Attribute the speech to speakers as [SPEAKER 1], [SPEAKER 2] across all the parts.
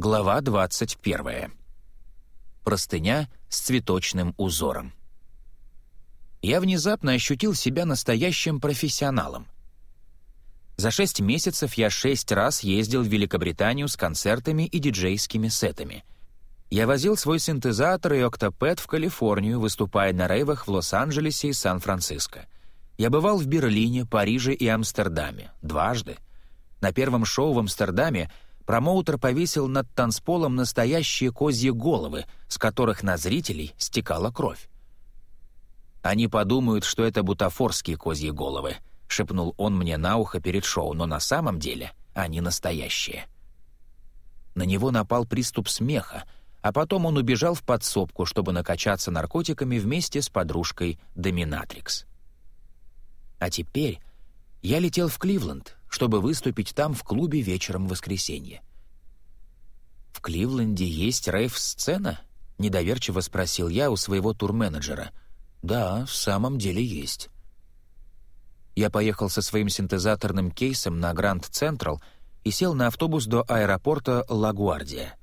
[SPEAKER 1] Глава 21. Простыня с цветочным узором. Я внезапно ощутил себя настоящим профессионалом. За шесть месяцев я шесть раз ездил в Великобританию с концертами и диджейскими сетами. Я возил свой синтезатор и октопэд в Калифорнию, выступая на рейвах в Лос-Анджелесе и Сан-Франциско. Я бывал в Берлине, Париже и Амстердаме. Дважды. На первом шоу в Амстердаме — промоутер повесил над танцполом настоящие козьи головы, с которых на зрителей стекала кровь. «Они подумают, что это бутафорские козьи головы», — шепнул он мне на ухо перед шоу, но на самом деле они настоящие. На него напал приступ смеха, а потом он убежал в подсобку, чтобы накачаться наркотиками вместе с подружкой Доминатрикс. А теперь я летел в Кливленд, чтобы выступить там в клубе вечером в воскресенье. «В Кливленде есть рейв-сцена?» — недоверчиво спросил я у своего турменеджера. «Да, в самом деле есть». Я поехал со своим синтезаторным кейсом на Гранд Централ и сел на автобус до аэропорта Лагуардия.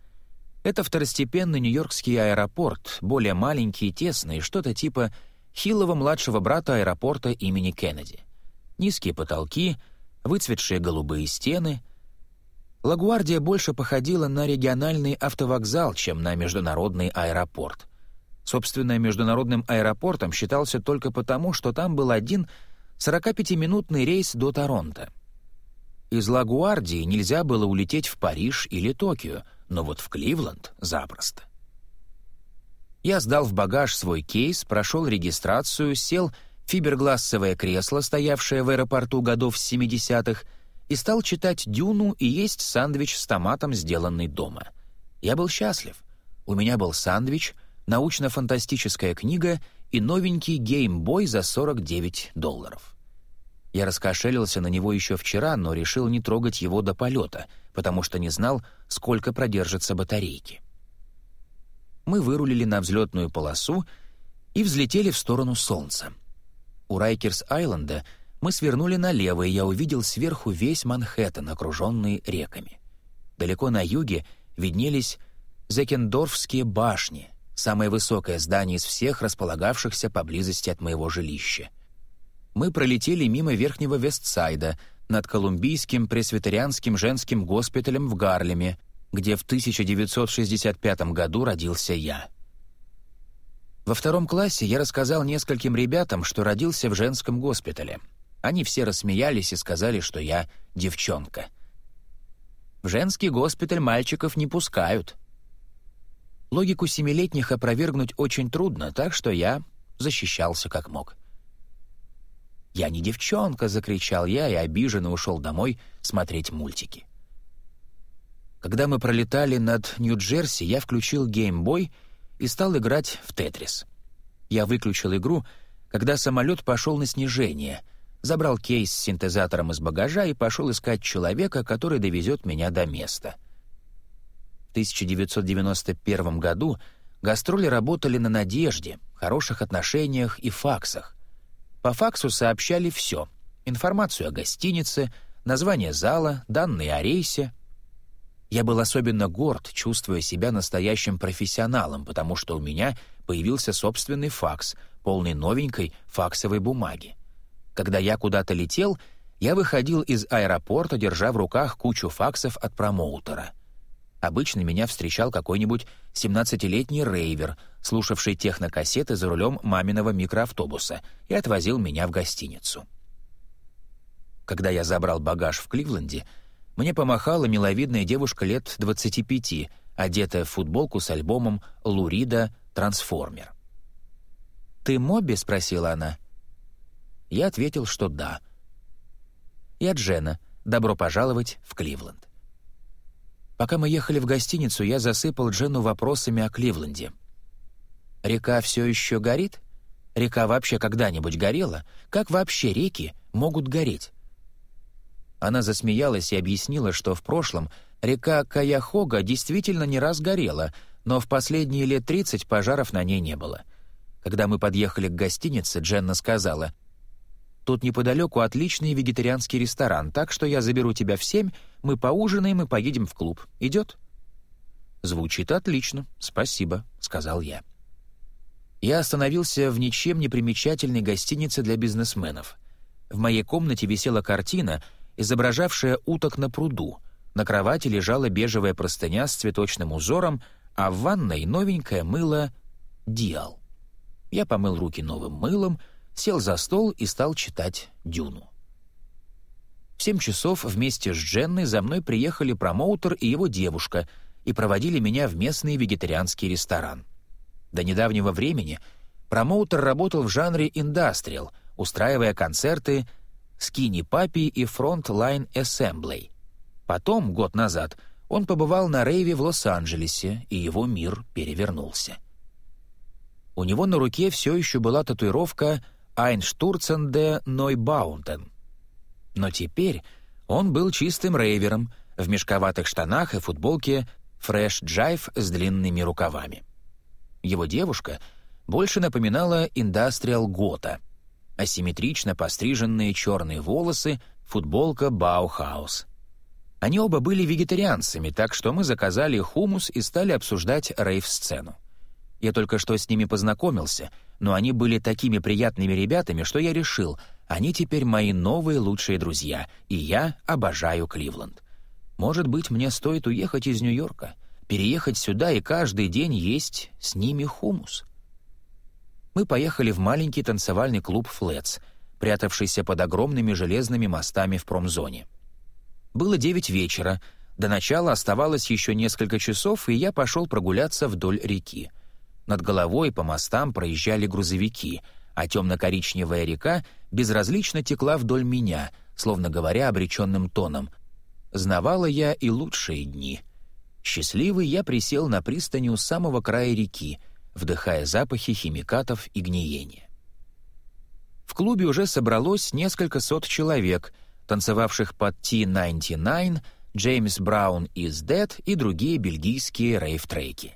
[SPEAKER 1] Это второстепенный нью-йоркский аэропорт, более маленький и тесный, что-то типа хилого младшего брата аэропорта имени Кеннеди. Низкие потолки — выцветшие голубые стены. Лагуардия больше походила на региональный автовокзал, чем на международный аэропорт. Собственно, международным аэропортом считался только потому, что там был один 45-минутный рейс до Торонто. Из Лагуардии нельзя было улететь в Париж или Токио, но вот в Кливленд — запросто. Я сдал в багаж свой кейс, прошел регистрацию, сел фиберглассовое кресло, стоявшее в аэропорту годов с 70-х, и стал читать «Дюну» и есть сандвич с томатом, сделанный дома. Я был счастлив. У меня был сандвич, научно-фантастическая книга и новенький геймбой за 49 долларов. Я раскошелился на него еще вчера, но решил не трогать его до полета, потому что не знал, сколько продержатся батарейки. Мы вырулили на взлетную полосу и взлетели в сторону Солнца. У Райкерс-Айленда мы свернули налево, и я увидел сверху весь Манхэттен, окруженный реками. Далеко на юге виднелись Зекендорфские башни, самое высокое здание из всех располагавшихся поблизости от моего жилища. Мы пролетели мимо Верхнего Вестсайда, над Колумбийским пресвитерианским женским госпиталем в Гарлеме, где в 1965 году родился я. Во втором классе я рассказал нескольким ребятам, что родился в женском госпитале. Они все рассмеялись и сказали, что я девчонка. В женский госпиталь мальчиков не пускают. Логику семилетних опровергнуть очень трудно, так что я защищался как мог. «Я не девчонка!» — закричал я и обиженно ушел домой смотреть мультики. Когда мы пролетали над Нью-Джерси, я включил геймбой — и стал играть в «Тетрис». Я выключил игру, когда самолет пошел на снижение, забрал кейс с синтезатором из багажа и пошел искать человека, который довезет меня до места. В 1991 году гастроли работали на надежде, хороших отношениях и факсах. По факсу сообщали все — информацию о гостинице, название зала, данные о рейсе — я был особенно горд, чувствуя себя настоящим профессионалом, потому что у меня появился собственный факс, полный новенькой факсовой бумаги. Когда я куда-то летел, я выходил из аэропорта, держа в руках кучу факсов от промоутера. Обычно меня встречал какой-нибудь 17-летний рейвер, слушавший технокассеты за рулем маминого микроавтобуса, и отвозил меня в гостиницу. Когда я забрал багаж в Кливленде, мне помахала миловидная девушка лет 25, одетая в футболку с альбомом «Лурида. Трансформер». «Ты Моби?» — спросила она. Я ответил, что да. «Я Джена. Добро пожаловать в Кливленд». Пока мы ехали в гостиницу, я засыпал Джену вопросами о Кливленде. «Река все еще горит? Река вообще когда-нибудь горела? Как вообще реки могут гореть?» Она засмеялась и объяснила, что в прошлом река Каяхога действительно не раз горела, но в последние лет 30 пожаров на ней не было. Когда мы подъехали к гостинице, Дженна сказала, «Тут неподалеку отличный вегетарианский ресторан, так что я заберу тебя в семь, мы поужинаем и поедем в клуб. Идет?» «Звучит отлично, спасибо», — сказал я. Я остановился в ничем не примечательной гостинице для бизнесменов. В моей комнате висела картина, изображавшая уток на пруду. На кровати лежала бежевая простыня с цветочным узором, а в ванной новенькое мыло «Диал». Я помыл руки новым мылом, сел за стол и стал читать «Дюну». В семь часов вместе с Дженной за мной приехали промоутер и его девушка и проводили меня в местный вегетарианский ресторан. До недавнего времени промоутер работал в жанре индастриал, устраивая концерты «Скини Папи» и «Frontline Assembly». Потом, год назад, он побывал на рейве в Лос-Анджелесе, и его мир перевернулся. У него на руке все еще была татуировка «Einstürzen de Neubaunden», но теперь он был чистым рейвером в мешковатых штанах и футболке «Fresh Jive» с длинными рукавами. Его девушка больше напоминала индастриал Гота. Асимметрично постриженные черные волосы, футболка «Баухаус». Они оба были вегетарианцами, так что мы заказали хумус и стали обсуждать рейв-сцену. Я только что с ними познакомился, но они были такими приятными ребятами, что я решил — они теперь мои новые лучшие друзья, и я обожаю Кливленд. Может быть, мне стоит уехать из Нью-Йорка, переехать сюда и каждый день есть с ними хумус. Мы поехали в маленький танцевальный клуб «Флетс», прятавшийся под огромными железными мостами в промзоне. Было девять вечера, до начала оставалось еще несколько часов, и я пошел прогуляться вдоль реки. Над головой по мостам проезжали грузовики — а темно-коричневая река безразлично текла вдоль меня, словно говоря обреченным тоном. Знавала я и лучшие дни. Счастливый я присел на пристани у самого края реки, вдыхая запахи химикатов и гниения. В клубе уже собралось несколько сот человек, танцевавших под T-99, Джеймс Браун из Dead и другие бельгийские рейв-треки.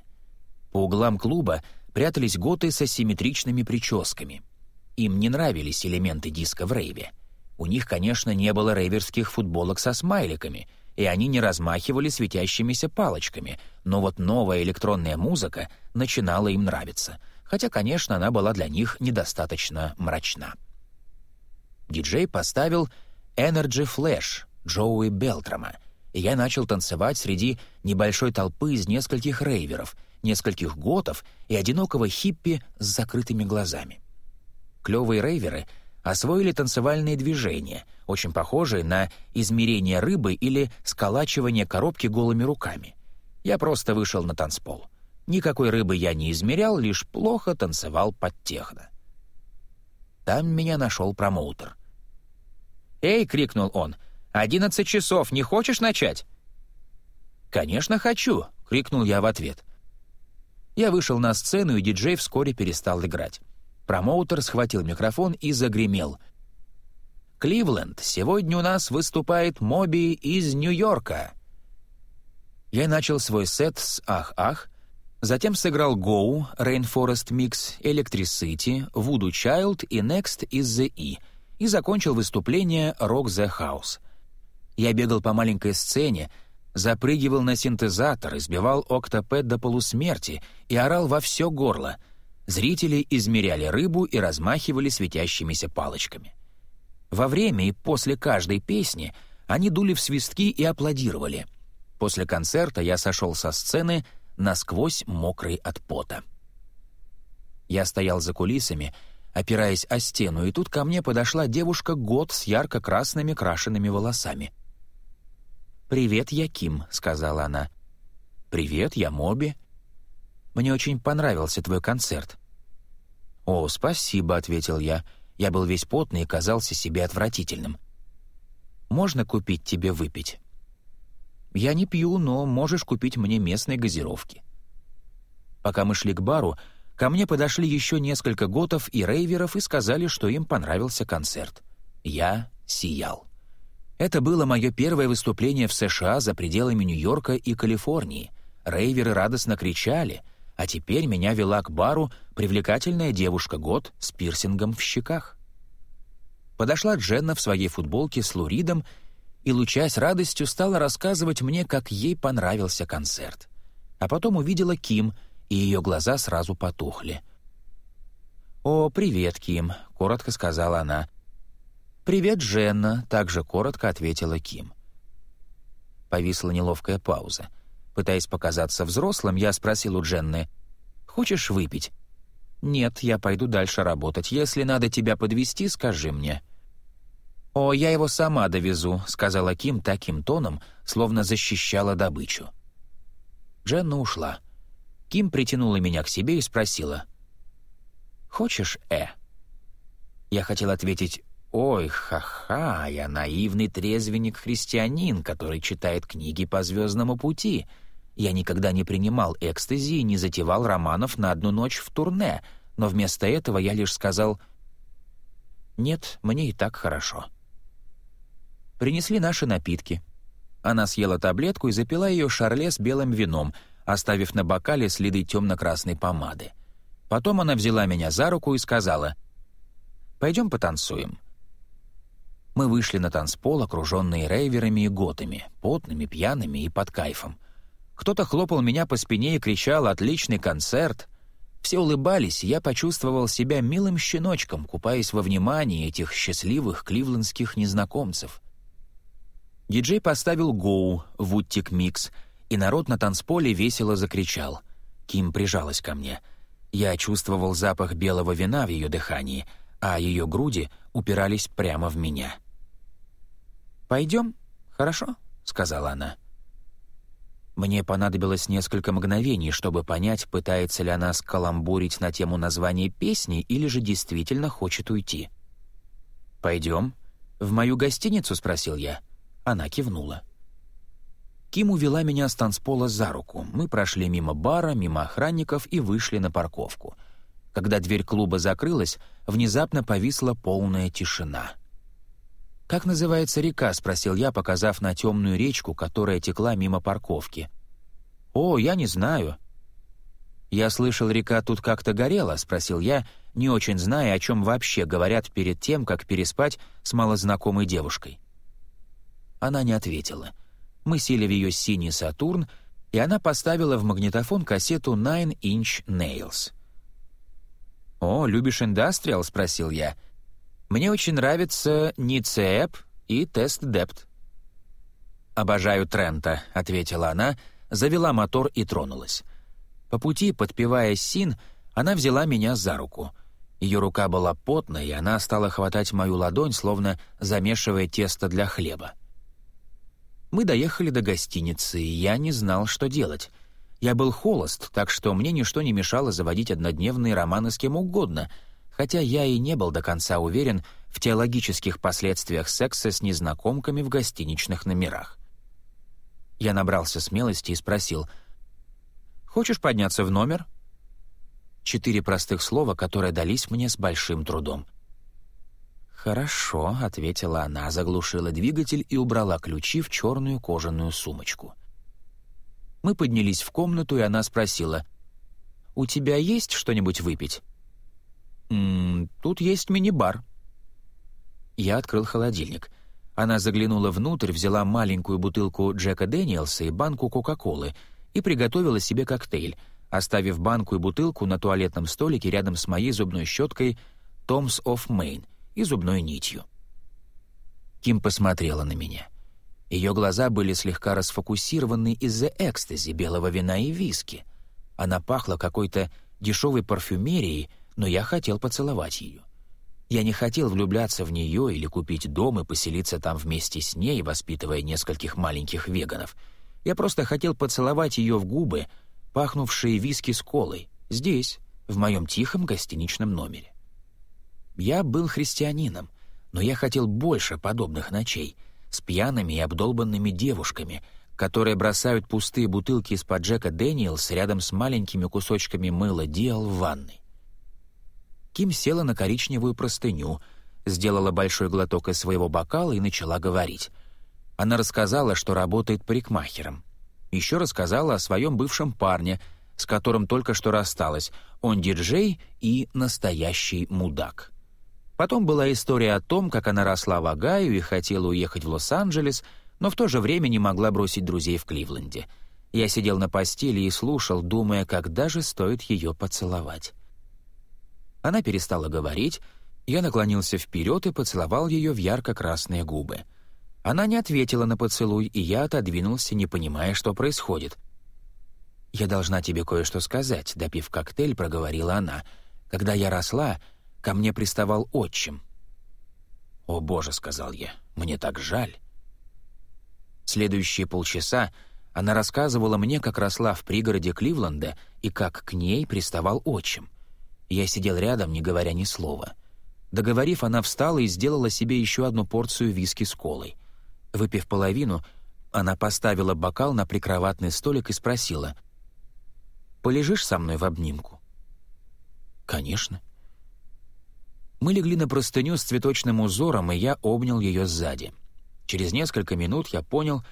[SPEAKER 1] По углам клуба прятались готы с асимметричными прическами — им не нравились элементы диска в рейве. У них, конечно, не было рейверских футболок со смайликами, и они не размахивали светящимися палочками, но вот новая электронная музыка начинала им нравиться, хотя, конечно, она была для них недостаточно мрачна. Диджей поставил Energy Flash Джоуи Белтрама, и я начал танцевать среди небольшой толпы из нескольких рейверов, нескольких готов и одинокого хиппи с закрытыми глазами клевые рейверы освоили танцевальные движения, очень похожие на измерение рыбы или сколачивание коробки голыми руками. Я просто вышел на танцпол. Никакой рыбы я не измерял, лишь плохо танцевал под техно. Там меня нашел промоутер. «Эй!» — крикнул он. «Одиннадцать часов, не хочешь начать?» «Конечно, хочу!» — крикнул я в ответ. Я вышел на сцену, и диджей вскоре перестал играть. Промоутер схватил микрофон и загремел. «Кливленд, сегодня у нас выступает Моби из Нью-Йорка». Я начал свой сет с «Ах-ах», затем сыграл «Go», «Rainforest Mix», «Electricity», «Voodoo Child» и «Next is the E» и закончил выступление «Rock the House». Я бегал по маленькой сцене, запрыгивал на синтезатор, избивал октопед до полусмерти и орал во все горло — Зрители измеряли рыбу и размахивали светящимися палочками. Во время и после каждой песни они дули в свистки и аплодировали. После концерта я сошел со сцены насквозь мокрый от пота. Я стоял за кулисами, опираясь о стену, и тут ко мне подошла девушка год с ярко-красными крашенными волосами. «Привет, я Ким», — сказала она. «Привет, я Моби». «Мне очень понравился твой концерт. «О, спасибо», — ответил я. Я был весь потный и казался себе отвратительным. «Можно купить тебе выпить?» «Я не пью, но можешь купить мне местной газировки». Пока мы шли к бару, ко мне подошли еще несколько готов и рейверов и сказали, что им понравился концерт. Я сиял. Это было мое первое выступление в США за пределами Нью-Йорка и Калифорнии. Рейверы радостно кричали — а теперь меня вела к бару привлекательная девушка год с пирсингом в щеках. Подошла Дженна в своей футболке с луридом и, лучась радостью, стала рассказывать мне, как ей понравился концерт. А потом увидела Ким, и ее глаза сразу потухли. «О, привет, Ким», — коротко сказала она. «Привет, Женна», — также коротко ответила Ким. Повисла неловкая пауза. Пытаясь показаться взрослым, я спросил у Дженны, «Хочешь выпить?» «Нет, я пойду дальше работать. Если надо тебя подвести, скажи мне». «О, я его сама довезу», — сказала Ким таким тоном, словно защищала добычу. Дженна ушла. Ким притянула меня к себе и спросила. «Хочешь, Э?» Я хотел ответить «Ой, ха-ха, я наивный трезвенник-христианин, который читает книги по звездному пути. Я никогда не принимал экстази и не затевал романов на одну ночь в турне, но вместо этого я лишь сказал «Нет, мне и так хорошо». Принесли наши напитки. Она съела таблетку и запила ее шарле с белым вином, оставив на бокале следы темно-красной помады. Потом она взяла меня за руку и сказала «Пойдем потанцуем». Мы вышли на танцпол, окруженные рейверами и готами, потными, пьяными и под кайфом. Кто-то хлопал меня по спине и кричал «Отличный концерт!» Все улыбались, и я почувствовал себя милым щеночком, купаясь во внимании этих счастливых кливлендских незнакомцев — Диджей поставил «Гоу» в «Уттик Микс», и народ на танцполе весело закричал. Ким прижалась ко мне. Я чувствовал запах белого вина в ее дыхании, а ее груди упирались прямо в меня. «Пойдем, хорошо?» — сказала она. Мне понадобилось несколько мгновений, чтобы понять, пытается ли она скаламбурить на тему названия песни или же действительно хочет уйти. «Пойдем?» «В мою гостиницу?» — спросил я. Она кивнула. Ким увела меня с танцпола за руку. Мы прошли мимо бара, мимо охранников и вышли на парковку. Когда дверь клуба закрылась, внезапно повисла полная тишина. «Как называется река?» — спросил я, показав на темную речку, которая текла мимо парковки. «О, я не знаю». «Я слышал, река тут как-то горела?» — спросил я, не очень зная, о чем вообще говорят перед тем, как переспать с малознакомой девушкой. Она не ответила. Мы сели в ее синий «Сатурн», и она поставила в магнитофон кассету «Nine Inch Nails». «О, любишь индастриал?» — спросил я. «Мне очень нравится Ницеэп и Тест Депт». «Обожаю Трента», — ответила она, завела мотор и тронулась. По пути, подпевая син, она взяла меня за руку. Ее рука была потной, и она стала хватать мою ладонь, словно замешивая тесто для хлеба. Мы доехали до гостиницы, и я не знал, что делать. Я был холост, так что мне ничто не мешало заводить однодневные романы с кем угодно, хотя я и не был до конца уверен в теологических последствиях секса с незнакомками в гостиничных номерах. Я набрался смелости и спросил, «Хочешь подняться в номер?» Четыре простых слова, которые дались мне с большим трудом — «Хорошо», — ответила она, заглушила двигатель и убрала ключи в черную кожаную сумочку. Мы поднялись в комнату, и она спросила, «У тебя есть что-нибудь выпить?» «М -м, «Тут есть мини-бар». Я открыл холодильник. Она заглянула внутрь, взяла маленькую бутылку Джека Дэниелса и банку Кока-Колы и приготовила себе коктейль, оставив банку и бутылку на туалетном столике рядом с моей зубной щеткой «Томс of Maine», и зубной нитью. Ким посмотрела на меня. Ее глаза были слегка расфокусированы из-за экстази, белого вина и виски. Она пахла какой-то дешевой парфюмерией, но я хотел поцеловать ее. Я не хотел влюбляться в нее или купить дом и поселиться там вместе с ней, воспитывая нескольких маленьких веганов. Я просто хотел поцеловать ее в губы, пахнувшие виски с колой, здесь, в моем тихом гостиничном номере. Я был христианином, но я хотел больше подобных ночей с пьяными и обдолбанными девушками, которые бросают пустые бутылки из-под Джека Дэниелс рядом с маленькими кусочками мыла Диал в ванной. Ким села на коричневую простыню, сделала большой глоток из своего бокала и начала говорить. Она рассказала, что работает парикмахером. Еще рассказала о своем бывшем парне, с которым только что рассталась. Он диджей и настоящий мудак. Потом была история о том, как она росла в Огайо и хотела уехать в Лос-Анджелес, но в то же время не могла бросить друзей в Кливленде. Я сидел на постели и слушал, думая, когда же стоит ее поцеловать. Она перестала говорить, я наклонился вперед и поцеловал ее в ярко-красные губы. Она не ответила на поцелуй, и я отодвинулся, не понимая, что происходит. «Я должна тебе кое-что сказать», — допив коктейль, проговорила она. «Когда я росла, ко мне приставал отчим». «О, Боже», — сказал я, — «мне так жаль». Следующие полчаса она рассказывала мне, как росла в пригороде Кливленда и как к ней приставал отчим. Я сидел рядом, не говоря ни слова. Договорив, она встала и сделала себе еще одну порцию виски с колой. Выпив половину, она поставила бокал на прикроватный столик и спросила, «Полежишь со мной в обнимку?» «Конечно». Мы легли на простыню с цветочным узором, и я обнял ее сзади. Через несколько минут я понял,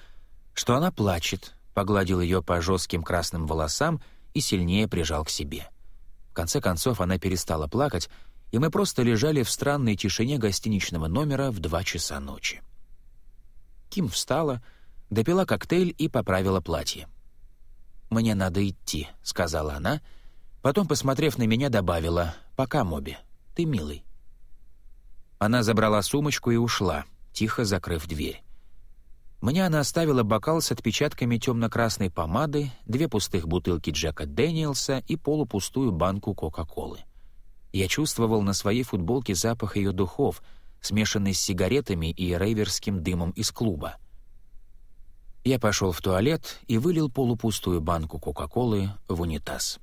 [SPEAKER 1] что она плачет, погладил ее по жестким красным волосам и сильнее прижал к себе. Конце концов она перестала плакать, и мы просто лежали в странной тишине гостиничного номера в два часа ночи. Ким встала, допила коктейль и поправила платье. «Мне надо идти», — сказала она, потом, посмотрев на меня, добавила «Пока, Моби, ты милый». Она забрала сумочку и ушла, тихо закрыв дверь. Мне она оставила бокал с отпечатками темно-красной помады, две пустых бутылки Джека Дэниелса и полупустую банку Кока-Колы. Я чувствовал на своей футболке запах ее духов, смешанный с сигаретами и рейверским дымом из клуба. Я пошел в туалет и вылил полупустую банку Кока-Колы в унитаз.